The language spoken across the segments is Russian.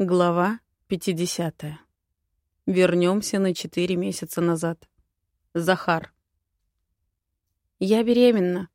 Глава 50. Вернемся на четыре месяца назад. Захар. Я беременна.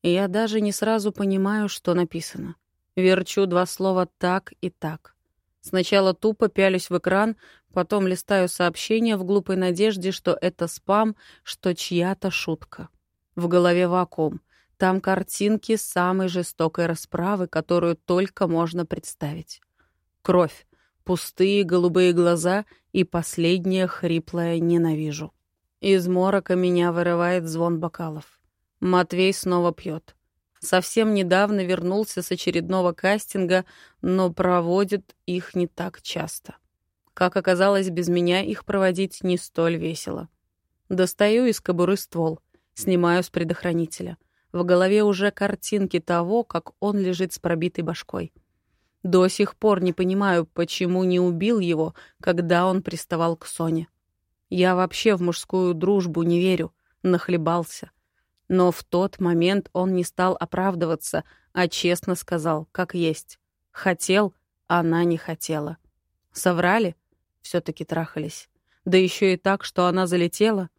И я даже не сразу понимаю, что написано. Верчу два слова «так» и «так». Сначала тупо пялюсь в экран, потом листаю сообщения в глупой надежде, что это спам, что чья-то шутка. В голове вакуум. Там картинки самой жестокой расправы, которую только можно представить. Кровь, пустые голубые глаза и последнее хриплое «ненавижу». Из морока меня вырывает звон бокалов. Матвей снова пьет. Совсем недавно вернулся с очередного кастинга, но проводит их не так часто. Как оказалось, без меня их проводить не столь весело. Достаю из кобуры ствол, снимаю с предохранителя. В голове уже картинки того, как он лежит с пробитой башкой. До сих пор не понимаю, почему не убил его, когда он приставал к Соне. Я вообще в мужскую дружбу не верю, нахлебался. Но в тот момент он не стал оправдываться, а честно сказал, как есть. Хотел, она не хотела. Соврали? все таки трахались. Да еще и так, что она залетела.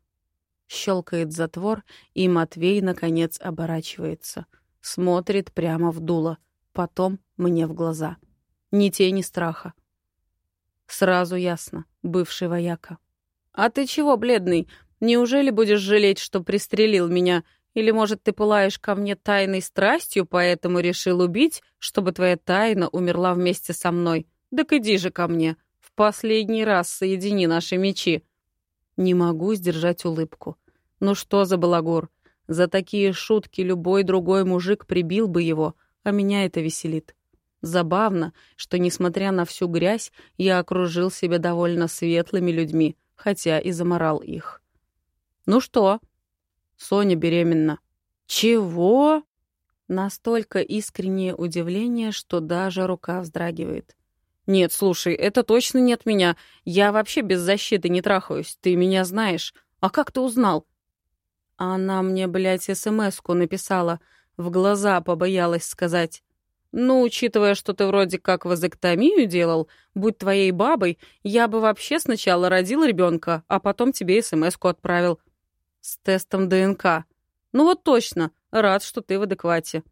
Щелкает затвор, и Матвей, наконец, оборачивается. Смотрит прямо в дуло — потом мне в глаза. Ни тени страха. Сразу ясно, бывший вояка. «А ты чего, бледный? Неужели будешь жалеть, что пристрелил меня? Или, может, ты пылаешь ко мне тайной страстью, поэтому решил убить, чтобы твоя тайна умерла вместе со мной? Так иди же ко мне. В последний раз соедини наши мечи». Не могу сдержать улыбку. Ну что за балагур? За такие шутки любой другой мужик прибил бы его, а меня это веселит. Забавно, что, несмотря на всю грязь, я окружил себя довольно светлыми людьми, хотя и заморал их. «Ну что?» «Соня беременна». «Чего?» Настолько искреннее удивление, что даже рука вздрагивает. «Нет, слушай, это точно не от меня. Я вообще без защиты не трахаюсь. Ты меня знаешь. А как ты узнал?» Она мне, блядь, смс-ку написала — в глаза побоялась сказать. «Ну, учитывая, что ты вроде как вазоктомию делал, будь твоей бабой, я бы вообще сначала родил ребенка, а потом тебе смс-ку отправил. С тестом ДНК. Ну вот точно, рад, что ты в адеквате».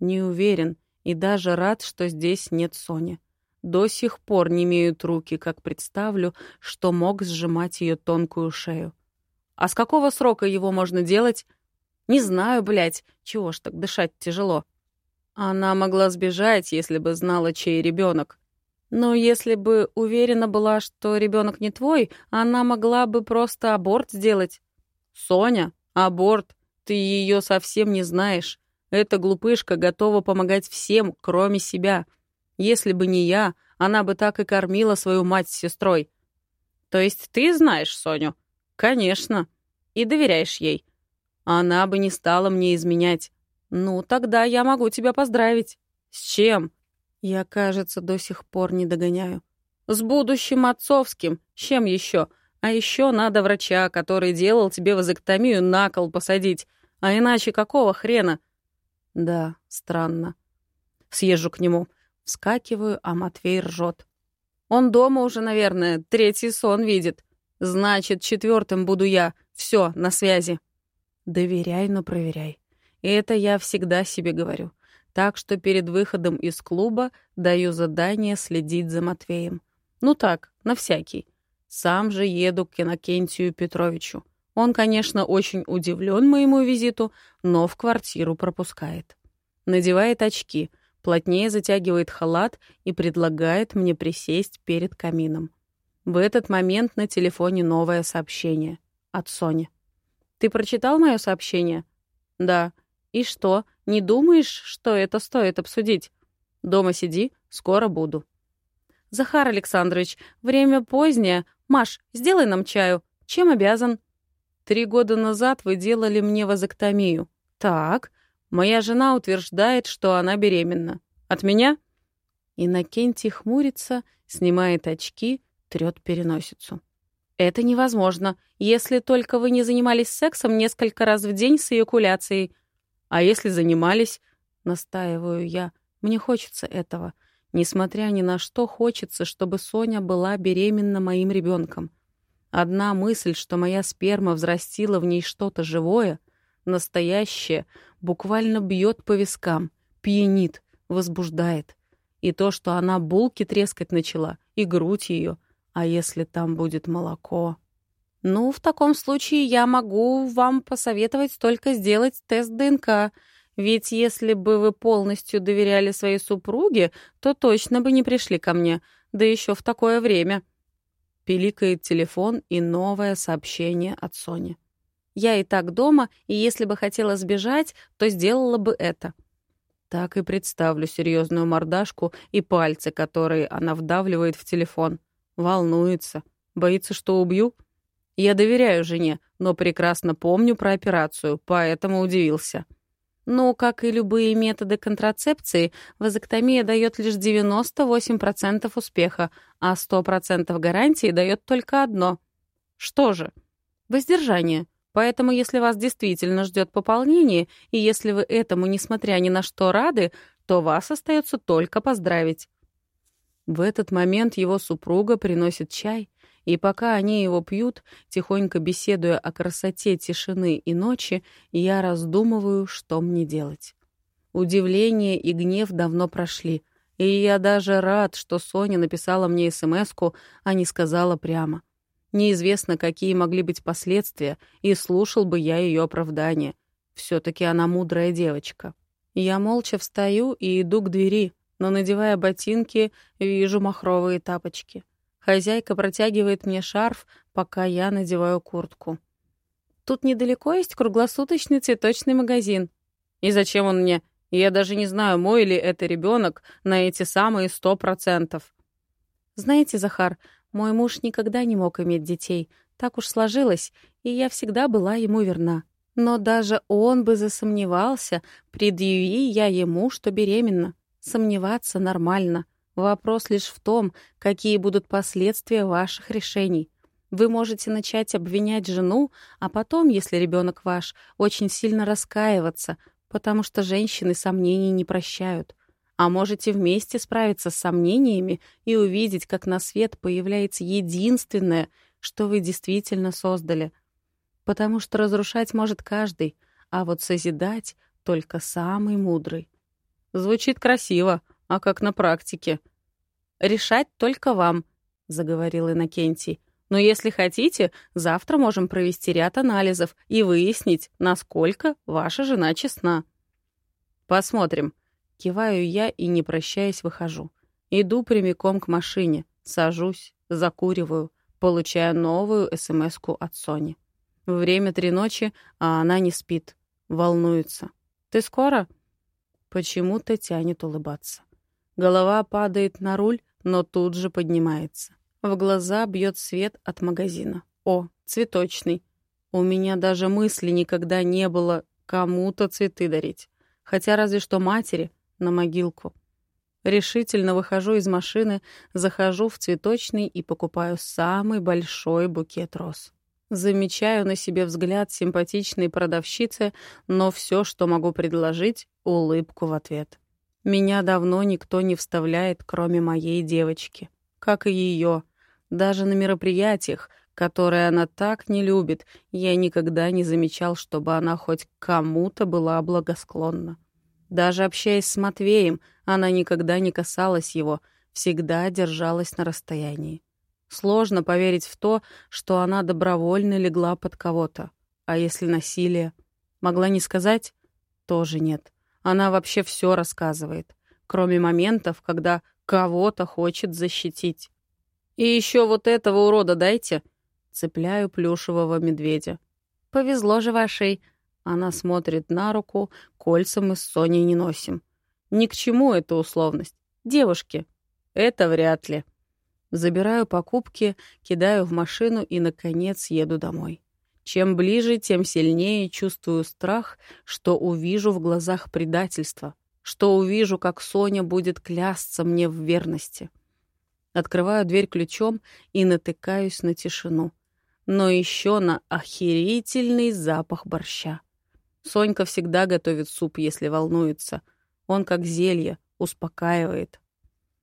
Не уверен и даже рад, что здесь нет Сони. До сих пор не имеют руки, как представлю, что мог сжимать ее тонкую шею. А с какого срока его можно делать? Не знаю, блядь, чего ж так дышать тяжело. Она могла сбежать, если бы знала, чей ребенок. Но если бы уверена была, что ребенок не твой, она могла бы просто аборт сделать. Соня, аборт, ты ее совсем не знаешь. Эта глупышка готова помогать всем, кроме себя. Если бы не я, она бы так и кормила свою мать с сестрой. То есть ты знаешь Соню? Конечно. И доверяешь ей. Она бы не стала мне изменять. Ну, тогда я могу тебя поздравить. С чем? Я, кажется, до сих пор не догоняю. С будущим отцовским. С чем еще? А еще надо врача, который делал тебе вазоктомию, на кол посадить. А иначе какого хрена? Да, странно. Съезжу к нему. Вскакиваю, а Матвей ржет. Он дома уже, наверное, третий сон видит. Значит, четвертым буду я. Все, на связи. Доверяй, но проверяй. И это я всегда себе говорю. Так что перед выходом из клуба даю задание следить за Матвеем. Ну так, на всякий. Сам же еду к Иннокентию Петровичу. Он, конечно, очень удивлен моему визиту, но в квартиру пропускает. Надевает очки, плотнее затягивает халат и предлагает мне присесть перед камином. В этот момент на телефоне новое сообщение от Сони. Ты прочитал мое сообщение? Да. И что, не думаешь, что это стоит обсудить? Дома сиди, скоро буду. Захар Александрович, время позднее. Маш, сделай нам чаю. Чем обязан? Три года назад вы делали мне вазоктомию. Так. Моя жена утверждает, что она беременна. От меня? Иннокентий хмурится, снимает очки, трет переносицу. Это невозможно, если только вы не занимались сексом несколько раз в день с эякуляцией. А если занимались, настаиваю я, мне хочется этого. Несмотря ни на что, хочется, чтобы Соня была беременна моим ребенком. Одна мысль, что моя сперма взрастила в ней что-то живое, настоящее, буквально бьет по вискам, пьянит, возбуждает. И то, что она булки трескать начала, и грудь ее. А если там будет молоко? Ну, в таком случае я могу вам посоветовать только сделать тест ДНК. Ведь если бы вы полностью доверяли своей супруге, то точно бы не пришли ко мне, да еще в такое время. Пиликает телефон и новое сообщение от Сони. Я и так дома, и если бы хотела сбежать, то сделала бы это. Так и представлю серьезную мордашку и пальцы, которые она вдавливает в телефон. Волнуется. Боится, что убью? Я доверяю жене, но прекрасно помню про операцию, поэтому удивился. Но, как и любые методы контрацепции, вазоктомия дает лишь 98% успеха, а 100% гарантии дает только одно. Что же? Воздержание. Поэтому, если вас действительно ждет пополнение, и если вы этому, несмотря ни на что, рады, то вас остается только поздравить. В этот момент его супруга приносит чай, и пока они его пьют, тихонько беседуя о красоте тишины и ночи, я раздумываю, что мне делать. Удивление и гнев давно прошли, и я даже рад, что Соня написала мне смс а не сказала прямо. Неизвестно, какие могли быть последствия, и слушал бы я ее оправдание. все таки она мудрая девочка. Я молча встаю и иду к двери, но, надевая ботинки, вижу махровые тапочки. Хозяйка протягивает мне шарф, пока я надеваю куртку. Тут недалеко есть круглосуточный цветочный магазин. И зачем он мне? Я даже не знаю, мой ли это ребенок на эти самые сто процентов. Знаете, Захар, мой муж никогда не мог иметь детей. Так уж сложилось, и я всегда была ему верна. Но даже он бы засомневался, предъяви я ему, что беременна. Сомневаться нормально. Вопрос лишь в том, какие будут последствия ваших решений. Вы можете начать обвинять жену, а потом, если ребенок ваш, очень сильно раскаиваться, потому что женщины сомнений не прощают а можете вместе справиться с сомнениями и увидеть, как на свет появляется единственное, что вы действительно создали. Потому что разрушать может каждый, а вот созидать — только самый мудрый. Звучит красиво, а как на практике? «Решать только вам», — заговорил Иннокентий. «Но если хотите, завтра можем провести ряд анализов и выяснить, насколько ваша жена честна». «Посмотрим», Киваю я и, не прощаясь, выхожу. Иду прямиком к машине, сажусь, закуриваю, получаю новую смс от Сони. Время три ночи, а она не спит, волнуется. «Ты скоро?» Почему-то тянет улыбаться. Голова падает на руль, но тут же поднимается. В глаза бьет свет от магазина. О, цветочный. У меня даже мысли никогда не было кому-то цветы дарить. Хотя разве что матери — на могилку. Решительно выхожу из машины, захожу в цветочный и покупаю самый большой букет роз. Замечаю на себе взгляд симпатичной продавщицы, но все, что могу предложить — улыбку в ответ. Меня давно никто не вставляет, кроме моей девочки. Как и ее. Даже на мероприятиях, которые она так не любит, я никогда не замечал, чтобы она хоть кому-то была благосклонна. Даже общаясь с Матвеем, она никогда не касалась его, всегда держалась на расстоянии. Сложно поверить в то, что она добровольно легла под кого-то. А если насилие? Могла не сказать? Тоже нет. Она вообще все рассказывает, кроме моментов, когда кого-то хочет защитить. «И еще вот этого урода дайте!» Цепляю плюшевого медведя. «Повезло же вашей она смотрит на руку, кольца мы с Соней не носим. Ни к чему эта условность. Девушки. Это вряд ли. Забираю покупки, кидаю в машину и, наконец, еду домой. Чем ближе, тем сильнее чувствую страх, что увижу в глазах предательство, что увижу, как Соня будет клясться мне в верности. Открываю дверь ключом и натыкаюсь на тишину. Но еще на охерительный запах борща. Сонька всегда готовит суп, если волнуется. Он как зелье, успокаивает.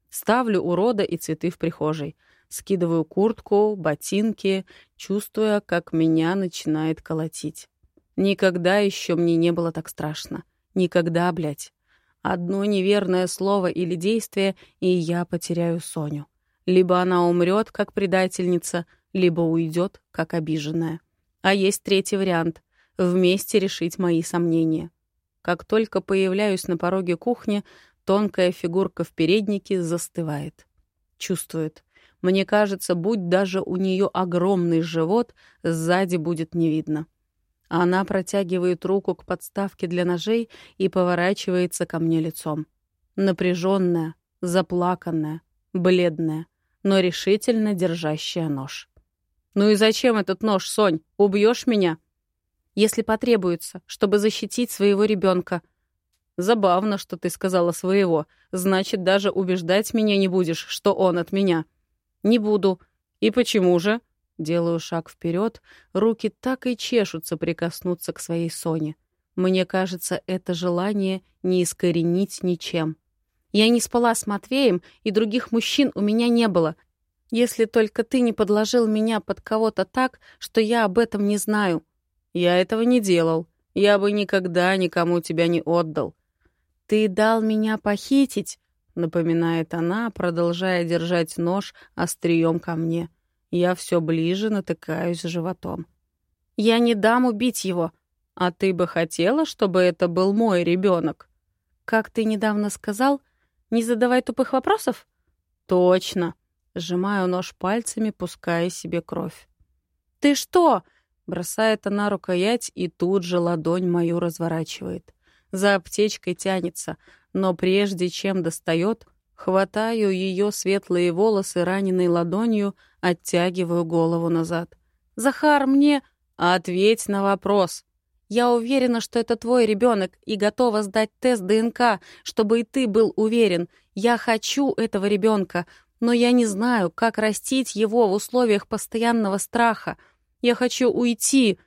Ставлю урода и цветы в прихожей. Скидываю куртку, ботинки, чувствуя, как меня начинает колотить. Никогда еще мне не было так страшно. Никогда, блядь. Одно неверное слово или действие, и я потеряю Соню. Либо она умрет, как предательница, либо уйдет, как обиженная. А есть третий вариант — вместе решить мои сомнения. Как только появляюсь на пороге кухни, тонкая фигурка в переднике застывает. Чувствует. Мне кажется, будь даже у нее огромный живот, сзади будет не видно. Она протягивает руку к подставке для ножей и поворачивается ко мне лицом. Напряженная, заплаканная, бледная, но решительно держащая нож. «Ну и зачем этот нож, Сонь? Убьешь меня?» «Если потребуется, чтобы защитить своего ребенка. «Забавно, что ты сказала своего. Значит, даже убеждать меня не будешь, что он от меня». «Не буду. И почему же?» Делаю шаг вперед, руки так и чешутся прикоснуться к своей Соне. Мне кажется, это желание не искоренить ничем. Я не спала с Матвеем, и других мужчин у меня не было. Если только ты не подложил меня под кого-то так, что я об этом не знаю. Я этого не делал. Я бы никогда никому тебя не отдал. Ты дал меня похитить, напоминает она, продолжая держать нож острием ко мне. Я все ближе натыкаюсь животом. Я не дам убить его. А ты бы хотела, чтобы это был мой ребенок? Как ты недавно сказал, не задавай тупых вопросов? Точно. Сжимаю нож пальцами, пуская себе кровь. «Ты что?» — бросает она рукоять и тут же ладонь мою разворачивает. За аптечкой тянется, но прежде чем достает, хватаю ее светлые волосы раненой ладонью, оттягиваю голову назад. «Захар, мне...» «Ответь на вопрос!» «Я уверена, что это твой ребенок и готова сдать тест ДНК, чтобы и ты был уверен. Я хочу этого ребенка, но я не знаю, как растить его в условиях постоянного страха. Я хочу уйти!»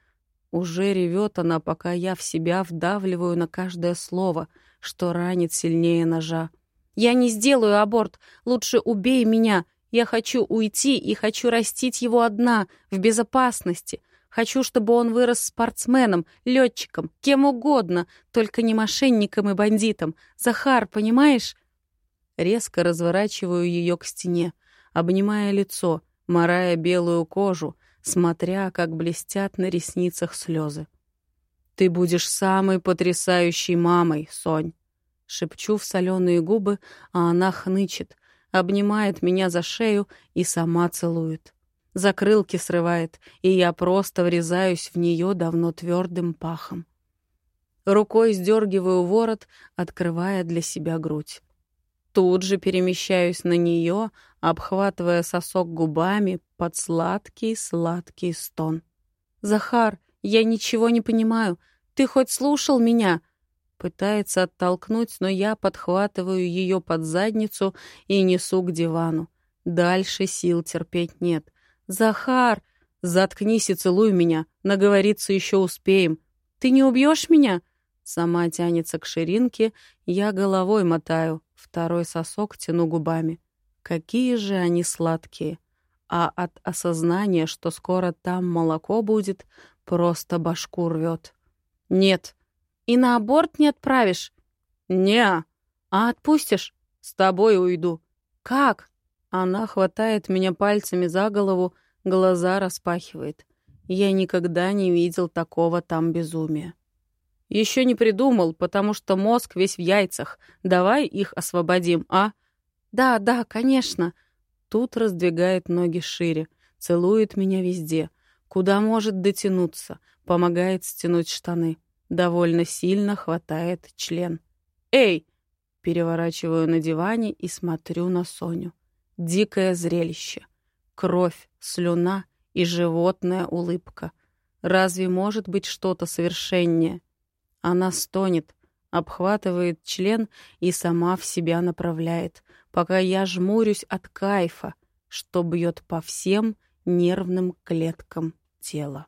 Уже ревет она, пока я в себя вдавливаю на каждое слово, что ранит сильнее ножа. «Я не сделаю аборт. Лучше убей меня. Я хочу уйти и хочу растить его одна, в безопасности. Хочу, чтобы он вырос спортсменом, летчиком, кем угодно, только не мошенником и бандитом. Захар, понимаешь?» Резко разворачиваю ее к стене, обнимая лицо, морая белую кожу, смотря, как блестят на ресницах слезы. «Ты будешь самой потрясающей мамой, Сонь!» Шепчу в соленые губы, а она хнычет, обнимает меня за шею и сама целует. Закрылки срывает, и я просто врезаюсь в нее давно твердым пахом. Рукой сдергиваю ворот, открывая для себя грудь. Тут же перемещаюсь на нее, обхватывая сосок губами под сладкий-сладкий стон. «Захар, я ничего не понимаю. Ты хоть слушал меня?» Пытается оттолкнуть, но я подхватываю ее под задницу и несу к дивану. Дальше сил терпеть нет. «Захар, заткнись и целуй меня. Наговориться еще успеем. Ты не убьешь меня?» Сама тянется к ширинке, я головой мотаю, второй сосок тяну губами. Какие же они сладкие. А от осознания, что скоро там молоко будет, просто башку рвет. Нет. И на аборт не отправишь? Не. А отпустишь? С тобой уйду. Как? Она хватает меня пальцами за голову, глаза распахивает. Я никогда не видел такого там безумия. Еще не придумал, потому что мозг весь в яйцах. Давай их освободим, а? Да, да, конечно. Тут раздвигает ноги шире, целует меня везде, куда может дотянуться, помогает стянуть штаны. Довольно сильно хватает член. «Эй!» Переворачиваю на диване и смотрю на Соню. Дикое зрелище. Кровь, слюна и животная улыбка. Разве может быть что-то совершеннее? Она стонет, обхватывает член и сама в себя направляет, пока я жмурюсь от кайфа, что бьет по всем нервным клеткам тела.